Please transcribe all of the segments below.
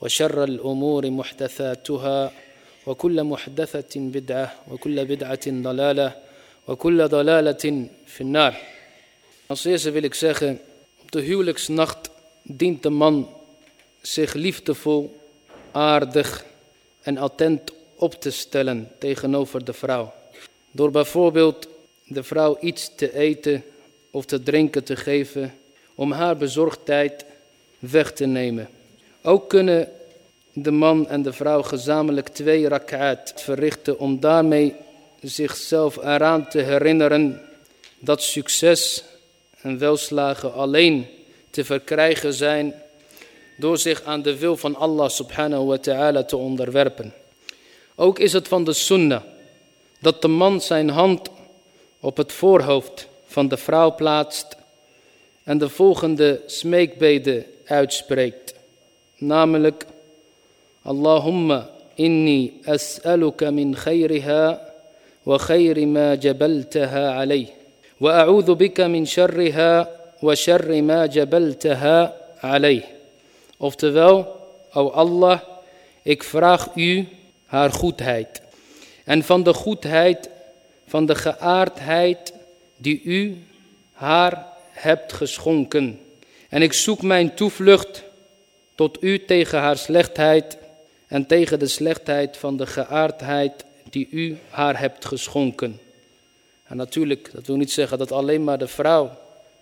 وشر الأمور محدثاتها وكل محدثة بدعة وكل بدعة ضلالة وكل ضلالة في النار. Als eerste wil ik zeggen, op de huwelijksnacht dient de man zich liefdevol, aardig en attent op te stellen tegenover de vrouw. Door bijvoorbeeld de vrouw iets te eten of te drinken te geven om haar bezorgdheid weg te nemen. Ook kunnen de man en de vrouw gezamenlijk twee rak'at verrichten om daarmee zichzelf eraan te herinneren dat succes en welslagen alleen te verkrijgen zijn door zich aan de wil van Allah subhanahu wa ta'ala te onderwerpen. Ook is het van de sunnah dat de man zijn hand op het voorhoofd van de vrouw plaatst en de volgende smeekbede uitspreekt. Namelijk, Allahumma inni as'aluka min khayriha wa khayri ma jabaltaha alayh. Wa a'udhu bika min sharriha wa sharri ma jabaltaha alayh. Oftewel, o Allah, ik vraag u haar goedheid. En van de goedheid, van de geaardheid die u haar hebt geschonken. En ik zoek mijn toevlucht tot u tegen haar slechtheid en tegen de slechtheid van de geaardheid die u haar hebt geschonken. En natuurlijk, dat wil niet zeggen dat alleen maar de vrouw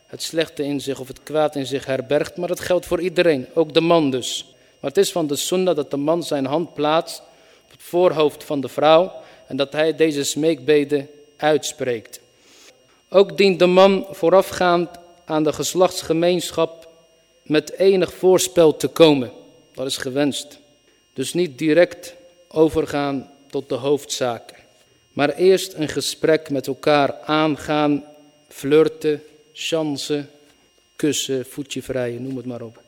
het slechte in zich of het kwaad in zich herbergt, maar dat geldt voor iedereen, ook de man dus. Maar het is van de sunnah dat de man zijn hand plaatst op het voorhoofd van de vrouw en dat hij deze smeekbede uitspreekt. Ook dient de man voorafgaand aan de geslachtsgemeenschap met enig voorspel te komen. Dat is gewenst. Dus niet direct overgaan tot de hoofdzaak. Maar eerst een gesprek met elkaar aangaan, flirten, chansen, kussen, voetje vrijen, noem het maar op.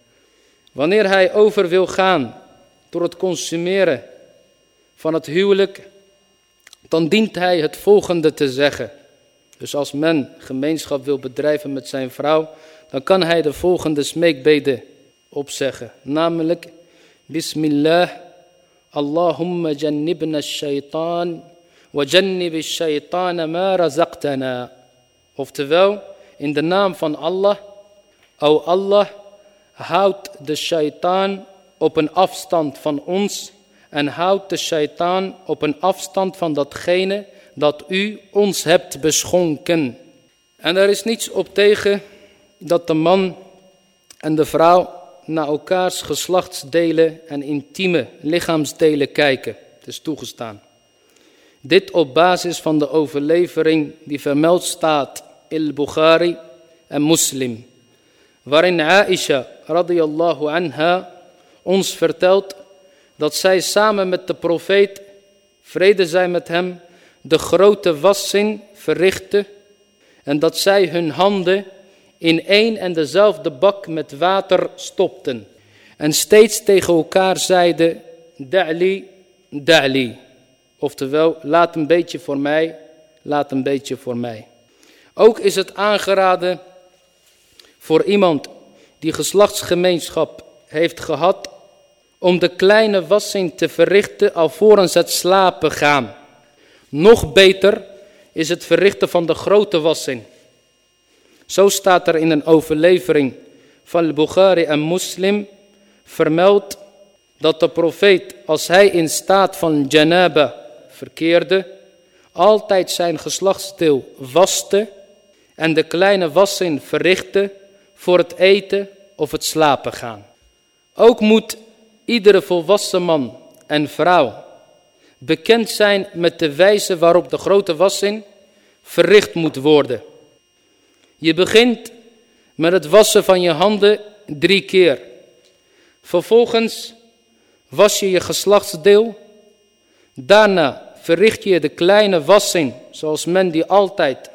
Wanneer hij over wil gaan door het consumeren van het huwelijk, dan dient hij het volgende te zeggen. Dus als men gemeenschap wil bedrijven met zijn vrouw, dan kan hij de volgende smeekbede opzeggen. Namelijk, Bismillah, Allahumma jannibna shaitan, wa jannib shaitan ma razaqtana. Oftewel, in de naam van Allah, o Allah, houd de shaitaan op een afstand van ons en houd de shaitaan op een afstand van datgene dat u ons hebt beschonken. En er is niets op tegen dat de man en de vrouw naar elkaars geslachtsdelen en intieme lichaamsdelen kijken. Het is toegestaan. Dit op basis van de overlevering die vermeld staat in Bukhari en Muslim. Waarin Aisha radiyallahu anha ons vertelt dat zij samen met de profeet, vrede zij met hem, de grote wassing verrichtte en dat zij hun handen in één en dezelfde bak met water stopten en steeds tegen elkaar zeiden, da'li, da'li. Oftewel, laat een beetje voor mij, laat een beetje voor mij. Ook is het aangeraden voor iemand die geslachtsgemeenschap heeft gehad om de kleine wassing te verrichten alvorens het slapen gaan. Nog beter is het verrichten van de grote wassing. Zo staat er in een overlevering van Bukhari en Muslim vermeld dat de profeet, als hij in staat van janaba verkeerde, altijd zijn geslachtsdeel waste en de kleine wassing verrichtte voor het eten of het slapen gaan. Ook moet iedere volwassen man en vrouw bekend zijn met de wijze waarop de grote wassing verricht moet worden. Je begint met het wassen van je handen drie keer. Vervolgens was je je geslachtsdeel Daarna verricht je de kleine wassing, zoals men die altijd,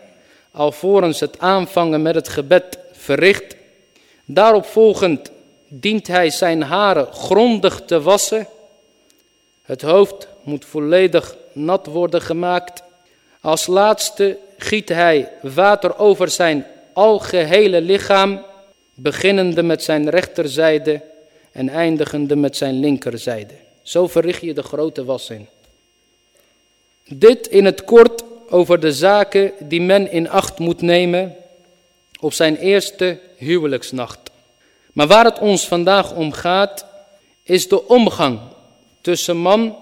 alvorens het aanvangen met het gebed, verricht. Daarop volgend dient hij zijn haren grondig te wassen. Het hoofd moet volledig nat worden gemaakt. Als laatste giet hij water over zijn algehele lichaam, beginnende met zijn rechterzijde en eindigende met zijn linkerzijde. Zo verricht je de grote wassing. Dit in het kort over de zaken die men in acht moet nemen op zijn eerste huwelijksnacht. Maar waar het ons vandaag om gaat, is de omgang tussen man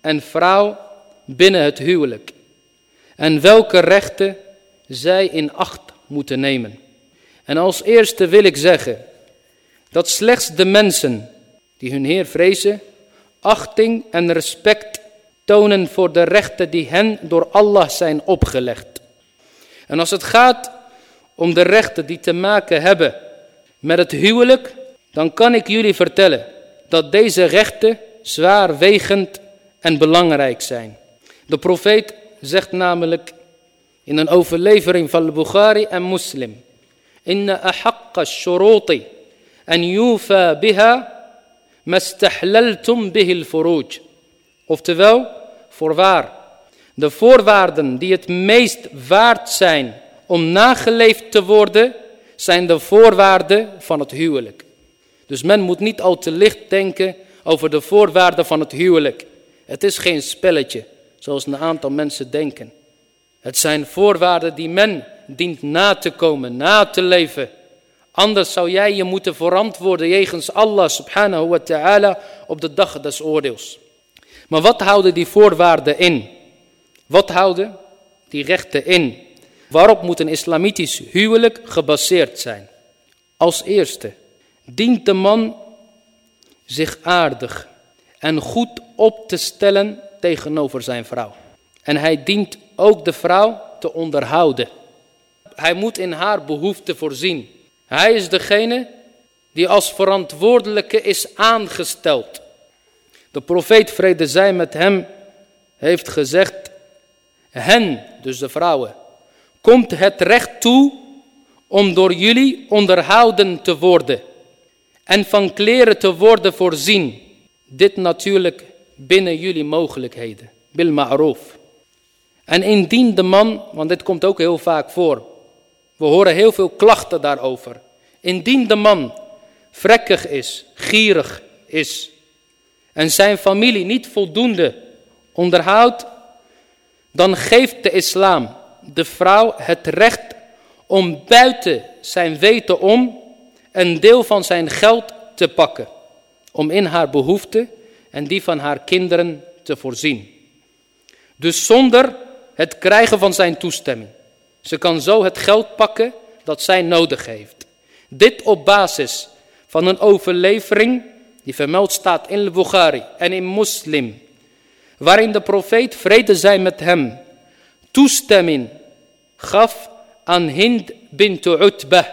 en vrouw binnen het huwelijk. En welke rechten zij in acht moeten nemen. En als eerste wil ik zeggen dat slechts de mensen die hun Heer vrezen, achting en respect tonen voor de rechten die hen door Allah zijn opgelegd. En als het gaat om de rechten die te maken hebben met het huwelijk, dan kan ik jullie vertellen dat deze rechten zwaarwegend en belangrijk zijn. De profeet zegt namelijk in een overlevering van Bukhari en Muslim. Inna ahaqqa shuruti en yufa biha mastahlaltum bihil furuj. Oftewel, voorwaar, de voorwaarden die het meest waard zijn om nageleefd te worden, zijn de voorwaarden van het huwelijk. Dus men moet niet al te licht denken over de voorwaarden van het huwelijk. Het is geen spelletje, zoals een aantal mensen denken. Het zijn voorwaarden die men dient na te komen, na te leven. Anders zou jij je moeten verantwoorden jegens Allah subhanahu wa ta'ala op de dag des oordeels. Maar wat houden die voorwaarden in? Wat houden die rechten in? Waarop moet een islamitisch huwelijk gebaseerd zijn? Als eerste dient de man zich aardig en goed op te stellen tegenover zijn vrouw. En hij dient ook de vrouw te onderhouden. Hij moet in haar behoefte voorzien. Hij is degene die als verantwoordelijke is aangesteld. De profeet vrede zij met hem heeft gezegd, hen, dus de vrouwen, komt het recht toe om door jullie onderhouden te worden en van kleren te worden voorzien. Dit natuurlijk binnen jullie mogelijkheden, bil ma'roof. En indien de man, want dit komt ook heel vaak voor, we horen heel veel klachten daarover. Indien de man vrekkig is, gierig is en zijn familie niet voldoende onderhoudt, dan geeft de islam de vrouw het recht om buiten zijn weten om een deel van zijn geld te pakken. Om in haar behoeften en die van haar kinderen te voorzien. Dus zonder het krijgen van zijn toestemming. Ze kan zo het geld pakken dat zij nodig heeft. Dit op basis van een overlevering die vermeld staat in Bukhari en in Muslim. Waarin de profeet, vrede zij met hem, toestemming gaf aan Hind bint Utbah.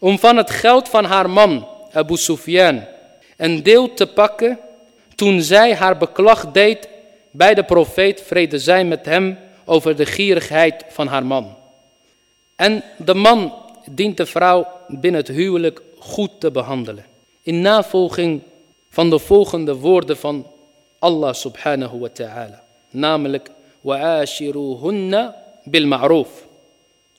Om van het geld van haar man, Abu Sufyan, een deel te pakken toen zij haar beklag deed bij de profeet, vrede zij met hem, over de gierigheid van haar man. En de man dient de vrouw binnen het huwelijk goed te behandelen. In navolging van de volgende woorden van Allah subhanahu wa ta'ala. Namelijk, wa'ashiruhunna bil ma'roof.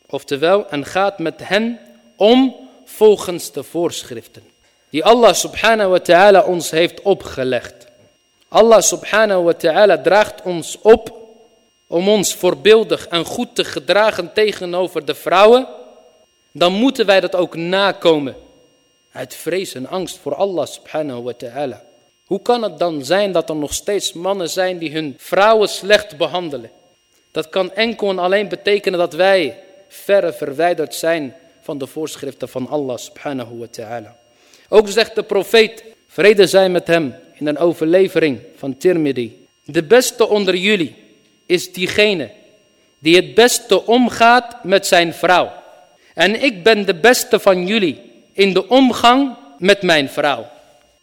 Oftewel, en gaat met hen om volgens de voorschriften. Die Allah subhanahu wa ta'ala ons heeft opgelegd. Allah subhanahu wa ta'ala draagt ons op om ons voorbeeldig en goed te gedragen tegenover de vrouwen, dan moeten wij dat ook nakomen. Uit vrees en angst voor Allah subhanahu wa ta'ala. Hoe kan het dan zijn dat er nog steeds mannen zijn die hun vrouwen slecht behandelen? Dat kan enkel en alleen betekenen dat wij verre verwijderd zijn van de voorschriften van Allah subhanahu wa ta'ala. Ook zegt de profeet, vrede zij met hem, in een overlevering van Tirmidhi. De beste onder jullie is diegene die het beste omgaat met zijn vrouw. En ik ben de beste van jullie in de omgang met mijn vrouw.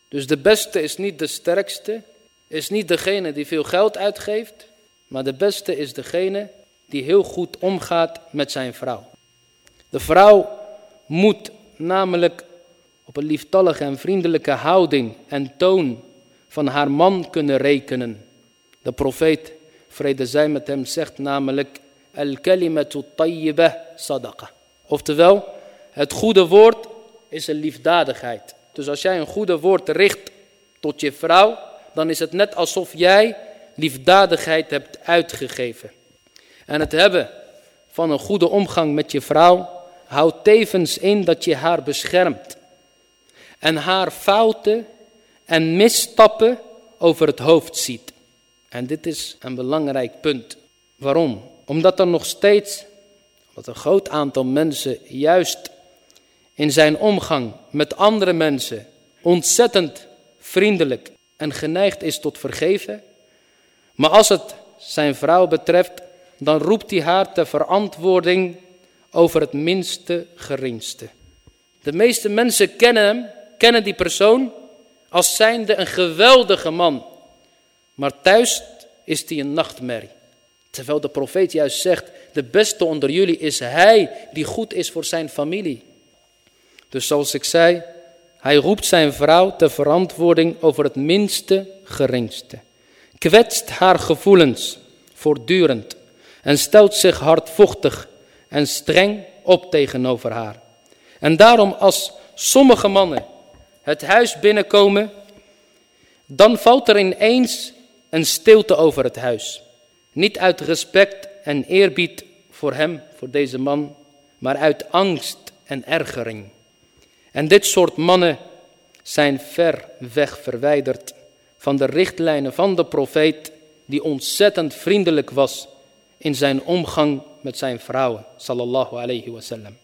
Dus de beste is niet de sterkste, is niet degene die veel geld uitgeeft, maar de beste is degene die heel goed omgaat met zijn vrouw. De vrouw moet namelijk op een lieftallige en vriendelijke houding en toon van haar man kunnen rekenen. De profeet, vrede zij met hem, zegt namelijk Al-kalimatu tayyibah sadaqa. Oftewel, het goede woord is een liefdadigheid. Dus als jij een goede woord richt tot je vrouw, dan is het net alsof jij liefdadigheid hebt uitgegeven. En het hebben van een goede omgang met je vrouw houdt tevens in dat je haar beschermt. En haar fouten en misstappen over het hoofd ziet. En dit is een belangrijk punt. Waarom? Omdat er nog steeds, wat een groot aantal mensen juist in zijn omgang met andere mensen ontzettend vriendelijk en geneigd is tot vergeven. Maar als het zijn vrouw betreft, dan roept hij haar ter verantwoording over het minste geringste. De meeste mensen kennen hem, kennen die persoon als zijnde een geweldige man. Maar thuis is hij een nachtmerrie. Terwijl de profeet juist zegt, de beste onder jullie is hij die goed is voor zijn familie. Dus zoals ik zei, hij roept zijn vrouw ter verantwoording over het minste geringste. Kwetst haar gevoelens voortdurend en stelt zich hardvochtig en streng op tegenover haar. En daarom als sommige mannen het huis binnenkomen, dan valt er ineens een stilte over het huis. Niet uit respect en eerbied voor hem, voor deze man, maar uit angst en ergering. En dit soort mannen zijn ver weg verwijderd van de richtlijnen van de profeet, die ontzettend vriendelijk was in zijn omgang met zijn vrouwen, sallallahu alayhi wasallam.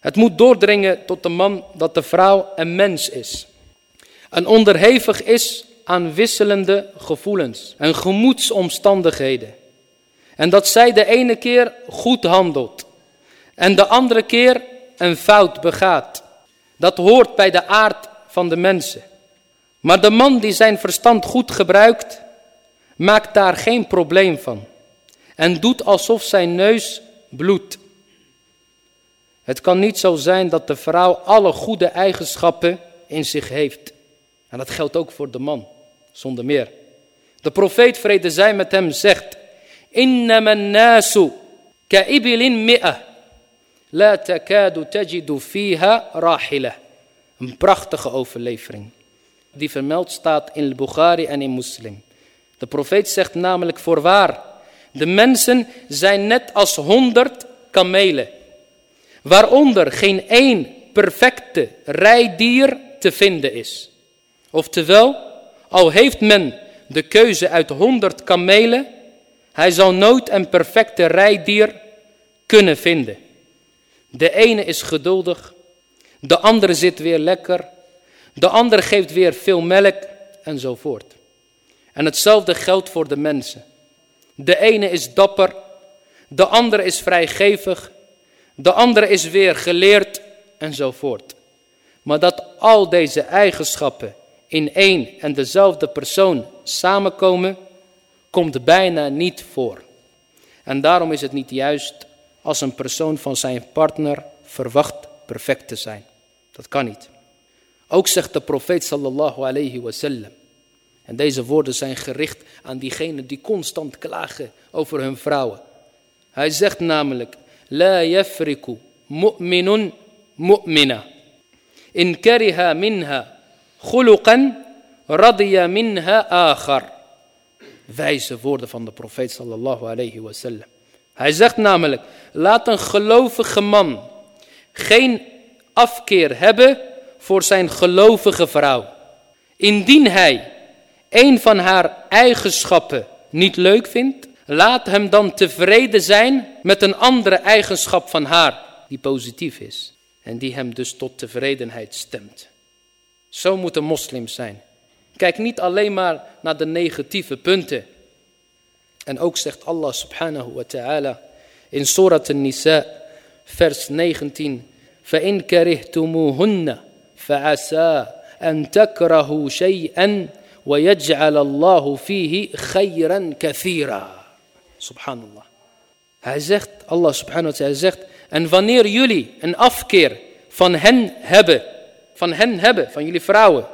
Het moet doordringen tot de man dat de vrouw een mens is. En onderhevig is aan wisselende gevoelens en gemoedsomstandigheden. En dat zij de ene keer goed handelt en de andere keer een fout begaat. Dat hoort bij de aard van de mensen. Maar de man die zijn verstand goed gebruikt, maakt daar geen probleem van. En doet alsof zijn neus bloedt. Het kan niet zo zijn dat de vrouw alle goede eigenschappen in zich heeft. En dat geldt ook voor de man, zonder meer. De profeet vrede zij met hem zegt, Innaman nasu ka'ibilin mi'a, la takadu tajidu fiha rahila. Een prachtige overlevering, die vermeld staat in Bukhari en in Muslim. De profeet zegt namelijk voorwaar, de mensen zijn net als honderd kamelen waaronder geen één perfecte rijdier te vinden is. Oftewel, al heeft men de keuze uit honderd kamelen, hij zal nooit een perfecte rijdier kunnen vinden. De ene is geduldig, de andere zit weer lekker, de andere geeft weer veel melk enzovoort. En hetzelfde geldt voor de mensen. De ene is dapper, de andere is vrijgevig de andere is weer geleerd enzovoort. Maar dat al deze eigenschappen in één en dezelfde persoon samenkomen, komt bijna niet voor. En daarom is het niet juist als een persoon van zijn partner verwacht perfect te zijn. Dat kan niet. Ook zegt de profeet sallallahu alayhi wasallam. En deze woorden zijn gericht aan diegenen die constant klagen over hun vrouwen. Hij zegt namelijk: La yafriku mu'minun mu'mina. In kariha minha khuluqan radiya minha akhar. Wijze woorden van de profeet sallallahu alayhi wasallam. Hij zegt namelijk: Laat een gelovige man geen afkeer hebben voor zijn gelovige vrouw. Indien hij een van haar eigenschappen niet leuk vindt, Laat hem dan tevreden zijn met een andere eigenschap van haar die positief is. En die hem dus tot tevredenheid stemt. Zo moet een moslim zijn. Kijk niet alleen maar naar de negatieve punten. En ook zegt Allah subhanahu wa ta'ala in Surat An-Nisa vers 19. فَإِن كَرِهْتُمُوهُنَّ فَعَسَى أَن تَكْرَهُوا شَيْئًا وَيَجْعَلَ اللَّهُ فِيهِ خَيْرًا كَثِيرًا Subhanallah. Hij zegt, Allah subhanahu wa ta'ala zegt, en wanneer jullie een afkeer van hen hebben, van hen hebben, van jullie vrouwen,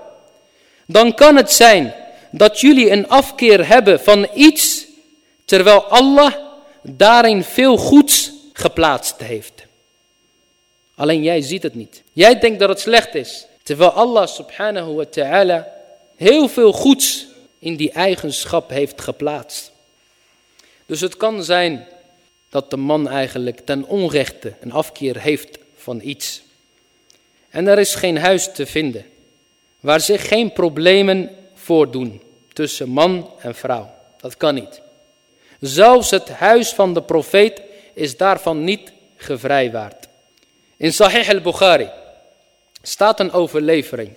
dan kan het zijn dat jullie een afkeer hebben van iets, terwijl Allah daarin veel goeds geplaatst heeft. Alleen jij ziet het niet. Jij denkt dat het slecht is, terwijl Allah subhanahu wa ta'ala heel veel goeds in die eigenschap heeft geplaatst. Dus het kan zijn dat de man eigenlijk ten onrechte een afkeer heeft van iets. En er is geen huis te vinden waar zich geen problemen voordoen tussen man en vrouw. Dat kan niet. Zelfs het huis van de profeet is daarvan niet gevrijwaard. In Sahih al-Bukhari staat een overlevering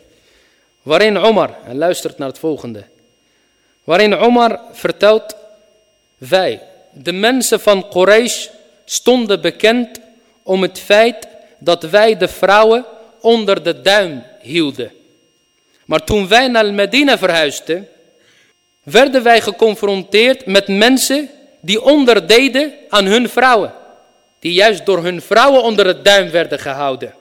waarin Omar, en luistert naar het volgende, waarin Omar vertelt, wij, de mensen van Quraysh, stonden bekend om het feit dat wij de vrouwen onder de duim hielden. Maar toen wij naar Medina verhuisden, werden wij geconfronteerd met mensen die onderdeden aan hun vrouwen. Die juist door hun vrouwen onder het duim werden gehouden.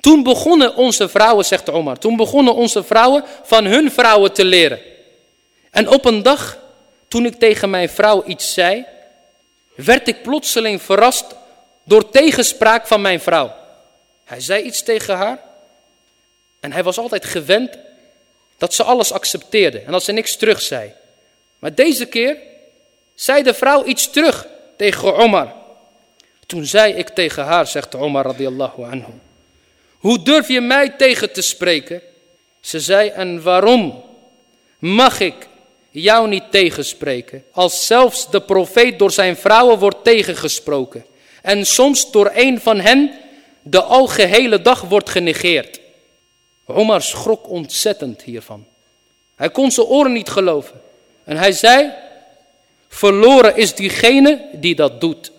Toen begonnen onze vrouwen, zegt Omar, toen begonnen onze vrouwen van hun vrouwen te leren. En op een dag, toen ik tegen mijn vrouw iets zei, werd ik plotseling verrast door tegenspraak van mijn vrouw. Hij zei iets tegen haar en hij was altijd gewend dat ze alles accepteerde en dat ze niks terug zei. Maar deze keer zei de vrouw iets terug tegen Omar. Toen zei ik tegen haar, zegt Omar radiallahu anhu. Hoe durf je mij tegen te spreken? Ze zei, en waarom mag ik jou niet tegenspreken? Als zelfs de profeet door zijn vrouwen wordt tegengesproken. En soms door een van hen de algehele dag wordt genegeerd. Omar schrok ontzettend hiervan. Hij kon zijn oren niet geloven. En hij zei, verloren is diegene die dat doet.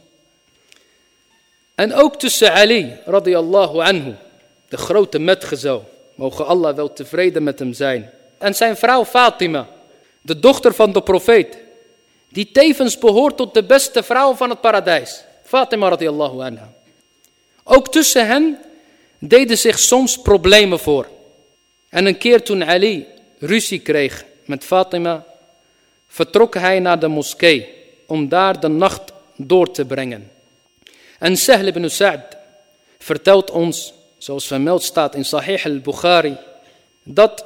En ook tussen Ali, radiyallahu anhu, de grote metgezel, mogen Allah wel tevreden met hem zijn. En zijn vrouw Fatima, de dochter van de profeet, die tevens behoort tot de beste vrouw van het paradijs. Fatima radiyallahu anha. Ook tussen hen deden zich soms problemen voor. En een keer toen Ali ruzie kreeg met Fatima, vertrok hij naar de moskee om daar de nacht door te brengen. En Sahl ibn Sa'd vertelt ons, zoals vermeld staat in Sahih al-Bukhari, dat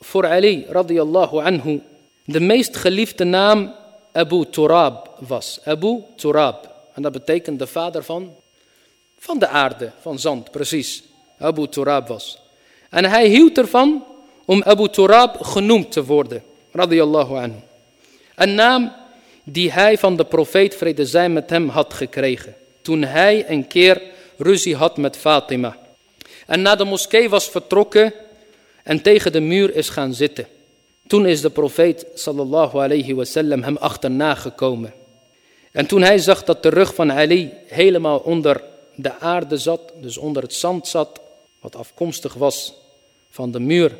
voor Ali radiyallahu anhu de meest geliefde naam Abu Turab was. Abu Turab. En dat betekent de vader van, van de aarde, van zand, precies. Abu Turab was. En hij hield ervan om Abu Turab genoemd te worden, radiyallahu anhu. Een naam die hij van de profeet vrede zij met hem had gekregen. Toen hij een keer ruzie had met Fatima. En na de moskee was vertrokken en tegen de muur is gaan zitten. Toen is de profeet sallallahu alayhi wasallam hem achterna gekomen. En toen hij zag dat de rug van Ali helemaal onder de aarde zat, dus onder het zand zat, wat afkomstig was van de muur,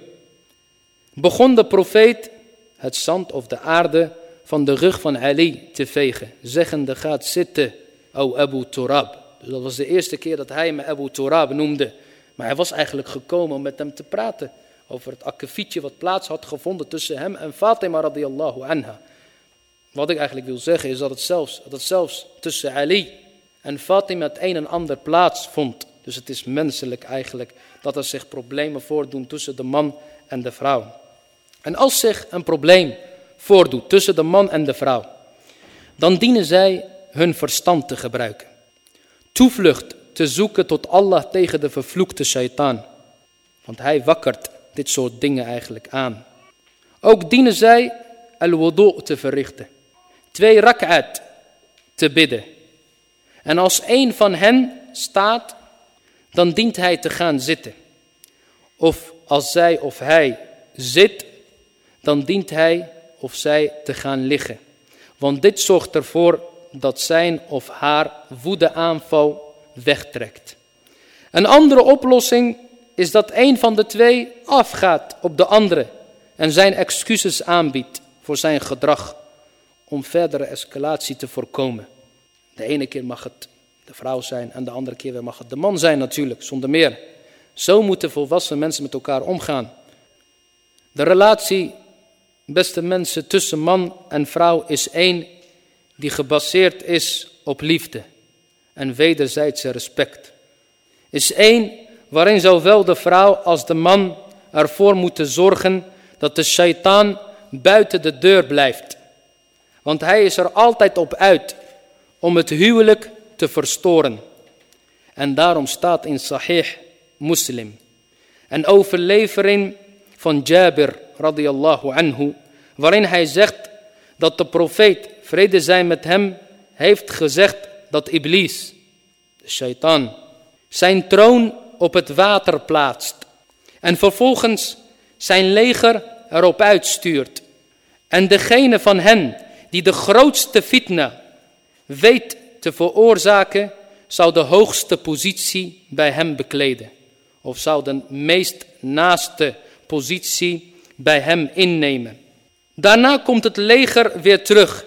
begon de profeet het zand of de aarde van de rug van Ali te vegen, zeggende gaat zitten, o Abu Turab. Dus dat was de eerste keer dat hij me Abu Turab noemde. Maar hij was eigenlijk gekomen om met hem te praten over het akkefietje wat plaats had gevonden tussen hem en Fatima radiyallahu anha. Wat ik eigenlijk wil zeggen is dat het zelfs, dat het zelfs tussen Ali en Fatima het een en ander plaats vond. Dus het is menselijk eigenlijk dat er zich problemen voordoen tussen de man en de vrouw. En als zich een probleem voordoet tussen de man en de vrouw, dan dienen zij hun verstand te gebruiken. Toevlucht te zoeken tot Allah tegen de vervloekte shaitaan. Want hij wakkert dit soort dingen eigenlijk aan. Ook dienen zij al-wudu te verrichten. Twee rak'at te bidden. En als een van hen staat, dan dient hij te gaan zitten. Of als zij of hij zit, dan dient hij of zij te gaan liggen. Want dit zorgt ervoor dat zijn of haar woedeaanval wegtrekt. Een andere oplossing is dat een van de twee afgaat op de andere en zijn excuses aanbiedt voor zijn gedrag om verdere escalatie te voorkomen. De ene keer mag het de vrouw zijn en de andere keer mag het de man zijn natuurlijk, zonder meer. Zo moeten volwassen mensen met elkaar omgaan. De relatie, beste mensen, tussen man en vrouw is één die gebaseerd is op liefde en wederzijdse respect. Is één waarin zowel de vrouw als de man ervoor moeten zorgen dat de shaitaan buiten de deur blijft. Want hij is er altijd op uit om het huwelijk te verstoren. En daarom staat in Sahih Muslim een overlevering van Jabir radiyallahu anhu, waarin hij zegt dat de profeet, vrede zij met hem, heeft gezegd dat Iblis, de shaitaan, zijn troon op het water plaatst en vervolgens zijn leger erop uitstuurt. En degene van hen die de grootste fitna weet te veroorzaken, zou de hoogste positie bij hem bekleden. Of zou de meest naaste positie bij hem innemen. Daarna komt het leger weer terug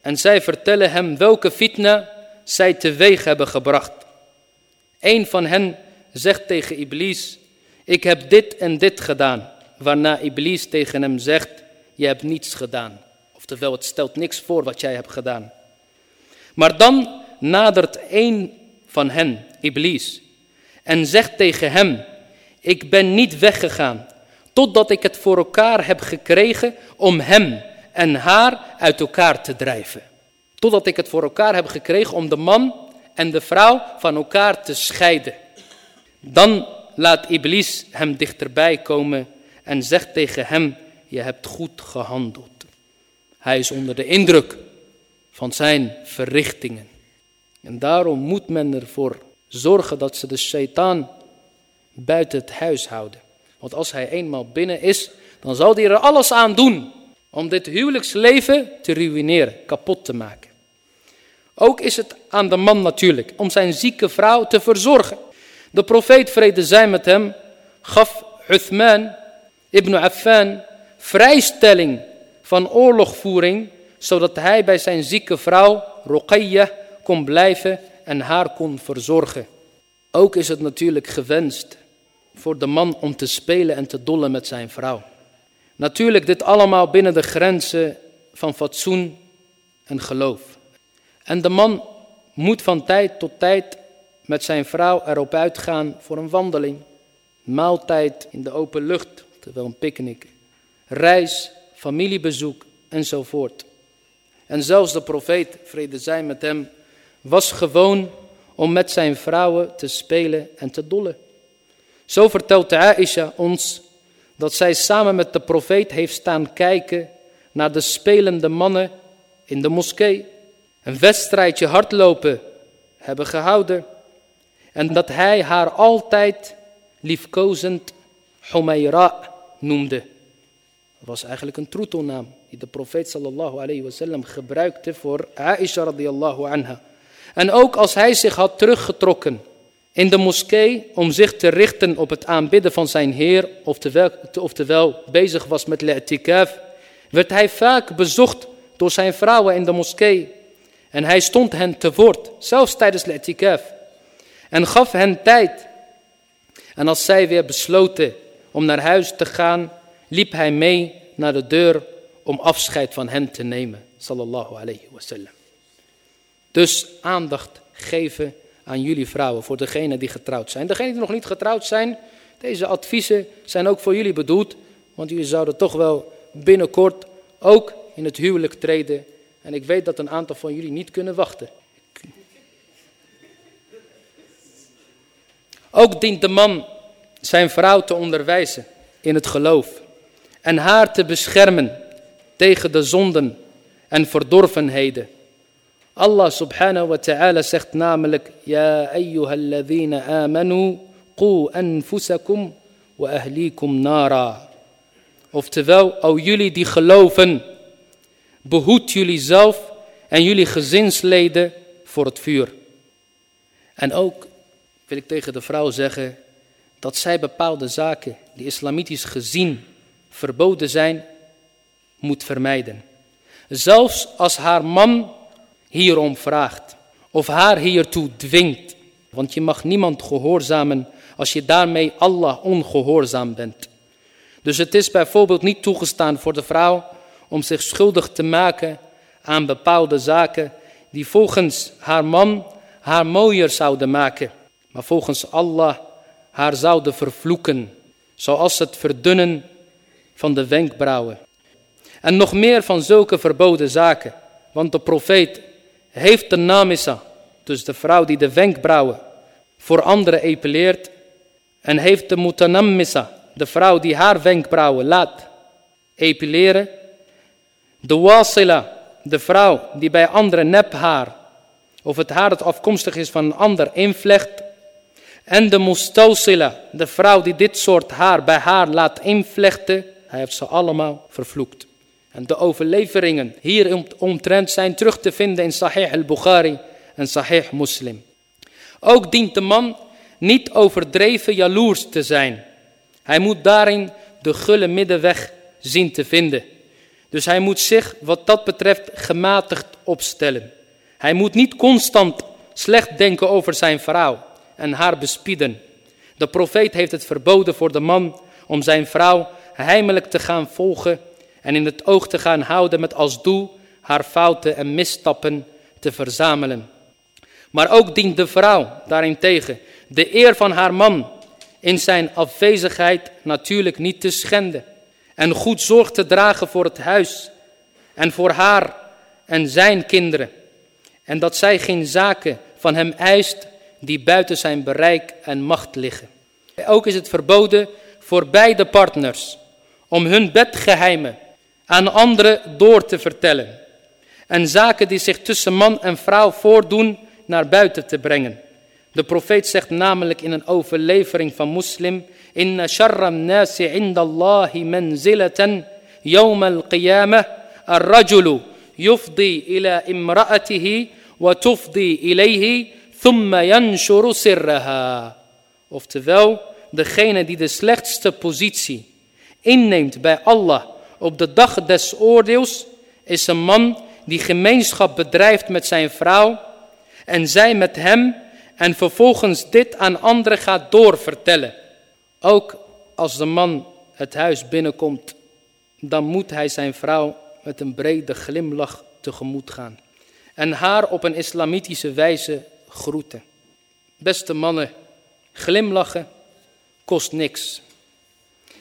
en zij vertellen hem welke fitna zij teweeg hebben gebracht. Een van hen zegt tegen Iblis, ik heb dit en dit gedaan. Waarna Iblis tegen hem zegt, je hebt niets gedaan. Oftewel, het stelt niks voor wat jij hebt gedaan. Maar dan nadert een van hen, Iblis, en zegt tegen hem, ik ben niet weggegaan totdat ik het voor elkaar heb gekregen om hem en haar uit elkaar te drijven. Totdat ik het voor elkaar heb gekregen om de man en de vrouw van elkaar te scheiden. Dan laat Iblis hem dichterbij komen en zegt tegen hem, je hebt goed gehandeld. Hij is onder de indruk van zijn verrichtingen. En daarom moet men ervoor zorgen dat ze de shaitaan buiten het huis houden. Want als hij eenmaal binnen is, dan zal hij er alles aan doen om dit huwelijksleven te ruïneren, kapot te maken. Ook is het aan de man natuurlijk om zijn zieke vrouw te verzorgen. De profeet, vrede zij met hem, gaf Uthman ibn Affan vrijstelling van oorlogvoering, zodat hij bij zijn zieke vrouw Ruqayyah kon blijven en haar kon verzorgen. Ook is het natuurlijk gewenst voor de man om te spelen en te dollen met zijn vrouw. Natuurlijk dit allemaal binnen de grenzen van fatsoen en geloof. En de man moet van tijd tot tijd met zijn vrouw erop uitgaan voor een wandeling, maaltijd in de open lucht, terwijl een picknick, reis, familiebezoek enzovoort. En zelfs de profeet, vrede zij met hem, was gewoon om met zijn vrouwen te spelen en te dollen. Zo vertelt Aisha ons dat zij samen met de profeet heeft staan kijken naar de spelende mannen in de moskee. Een wedstrijdje hardlopen hebben gehouden. En dat hij haar altijd liefkozend Humayra noemde. Dat was eigenlijk een troetelnaam die de profeet sallallahu alayhi wasallam gebruikte voor Aisha radiyallahu anha. En ook als hij zich had teruggetrokken in de moskee om zich te richten op het aanbidden van zijn Heer, oftewel, oftewel bezig was met le'tikaf, werd hij vaak bezocht door zijn vrouwen in de moskee. En hij stond hen te woord, zelfs tijdens le'tikaf, en gaf hen tijd. En als zij weer besloten om naar huis te gaan, liep hij mee naar de deur om afscheid van hen te nemen, sallallahu alayhi wasallam. Dus aandacht geven aan jullie vrouwen, voor degenen die getrouwd zijn. Degenen die nog niet getrouwd zijn, deze adviezen zijn ook voor jullie bedoeld, want jullie zouden toch wel binnenkort ook in het huwelijk treden. En ik weet dat een aantal van jullie niet kunnen wachten. Ook dient de man zijn vrouw te onderwijzen in het geloof en haar te beschermen tegen de zonden en verdorvenheden Allah subhanahu wa ta'ala zegt namelijk, Ja ayyuhalladhina amanu, qu anfusakum wa ahlikum nara. Oftewel, o jullie die geloven, behoed jullie zelf en jullie gezinsleden voor het vuur. En ook wil ik tegen de vrouw zeggen dat zij bepaalde zaken die islamitisch gezien verboden zijn, moet vermijden. Zelfs als haar man hierom vraagt of haar hiertoe dwingt. Want je mag niemand gehoorzamen als je daarmee Allah ongehoorzaam bent. Dus het is bijvoorbeeld niet toegestaan voor de vrouw om zich schuldig te maken aan bepaalde zaken die volgens haar man haar mooier zouden maken, maar volgens Allah haar zouden vervloeken, zoals het verdunnen van de wenkbrauwen. En nog meer van zulke verboden zaken, want de profeet heeft de namisa, dus de vrouw die de wenkbrauwen voor anderen epileert, en heeft de mutanammisa, de vrouw die haar wenkbrauwen laat epileren, de wasila, de vrouw die bij anderen nephaar of het haar dat afkomstig is van een ander invlecht. En de mustawsila, de vrouw die dit soort haar bij haar laat invlechten, hij heeft ze allemaal vervloekt. En de overleveringen hier omtrent zijn terug te vinden in Sahih al-Bukhari en Sahih Muslim. Ook dient de man niet overdreven jaloers te zijn. Hij moet daarin de gulle middenweg zien te vinden. Dus hij moet zich wat dat betreft gematigd opstellen. Hij moet niet constant slecht denken over zijn vrouw en haar bespieden. De profeet heeft het verboden voor de man om zijn vrouw heimelijk te gaan volgen en in het oog te gaan houden met als doel haar fouten en misstappen te verzamelen. Maar ook dient de vrouw daarentegen de eer van haar man in zijn afwezigheid natuurlijk niet te schenden en goed zorg te dragen voor het huis en voor haar en zijn kinderen. En dat zij geen zaken van hem eist die buiten zijn bereik en macht liggen. Ook is het verboden voor beide partners om hun bedgeheimen aan anderen door te vertellen. En zaken die zich tussen man en vrouw voordoen naar buiten te brengen. De profeet zegt namelijk in een overlevering van moslim إن شر الناس عند الله منزلة يوم القيامة الرجل يفضي إلى امرأته وتفضي إليه ثم ينشر سرها. Oftewel, degene die de slechtste positie inneemt bij Allah op de dag des oordeels, is een man die gemeenschap bedrijft met zijn vrouw en zij met hem en vervolgens dit aan anderen gaat doorvertellen. Ook als de man het huis binnenkomt, dan moet hij zijn vrouw met een brede glimlach tegemoet gaan. En haar op een islamitische wijze groeten. Beste mannen, glimlachen kost niks.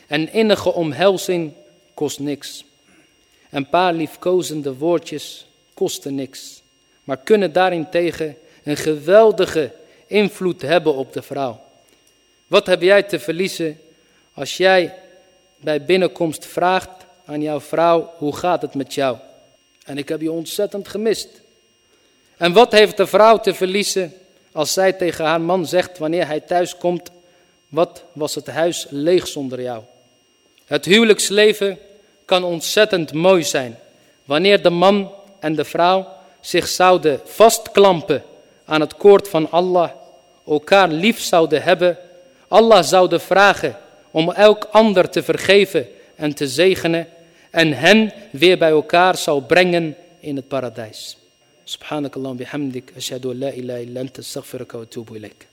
En innige omhelzing kost niks. Een paar liefkozende woordjes kosten niks. Maar kunnen daarentegen een geweldige invloed hebben op de vrouw. Wat heb jij te verliezen als jij bij binnenkomst vraagt aan jouw vrouw, hoe gaat het met jou? En ik heb je ontzettend gemist. En wat heeft de vrouw te verliezen als zij tegen haar man zegt wanneer hij thuis komt, wat was het huis leeg zonder jou? Het huwelijksleven kan ontzettend mooi zijn wanneer de man en de vrouw zich zouden vastklampen aan het koord van Allah, elkaar lief zouden hebben Allah zou de vragen om elk ander te vergeven en te zegenen en hen weer bij elkaar zou brengen in het paradijs. Subhanakallah bihamdik, ashadu la ilaha illa anta astaghfiruka wa atubu ilaik.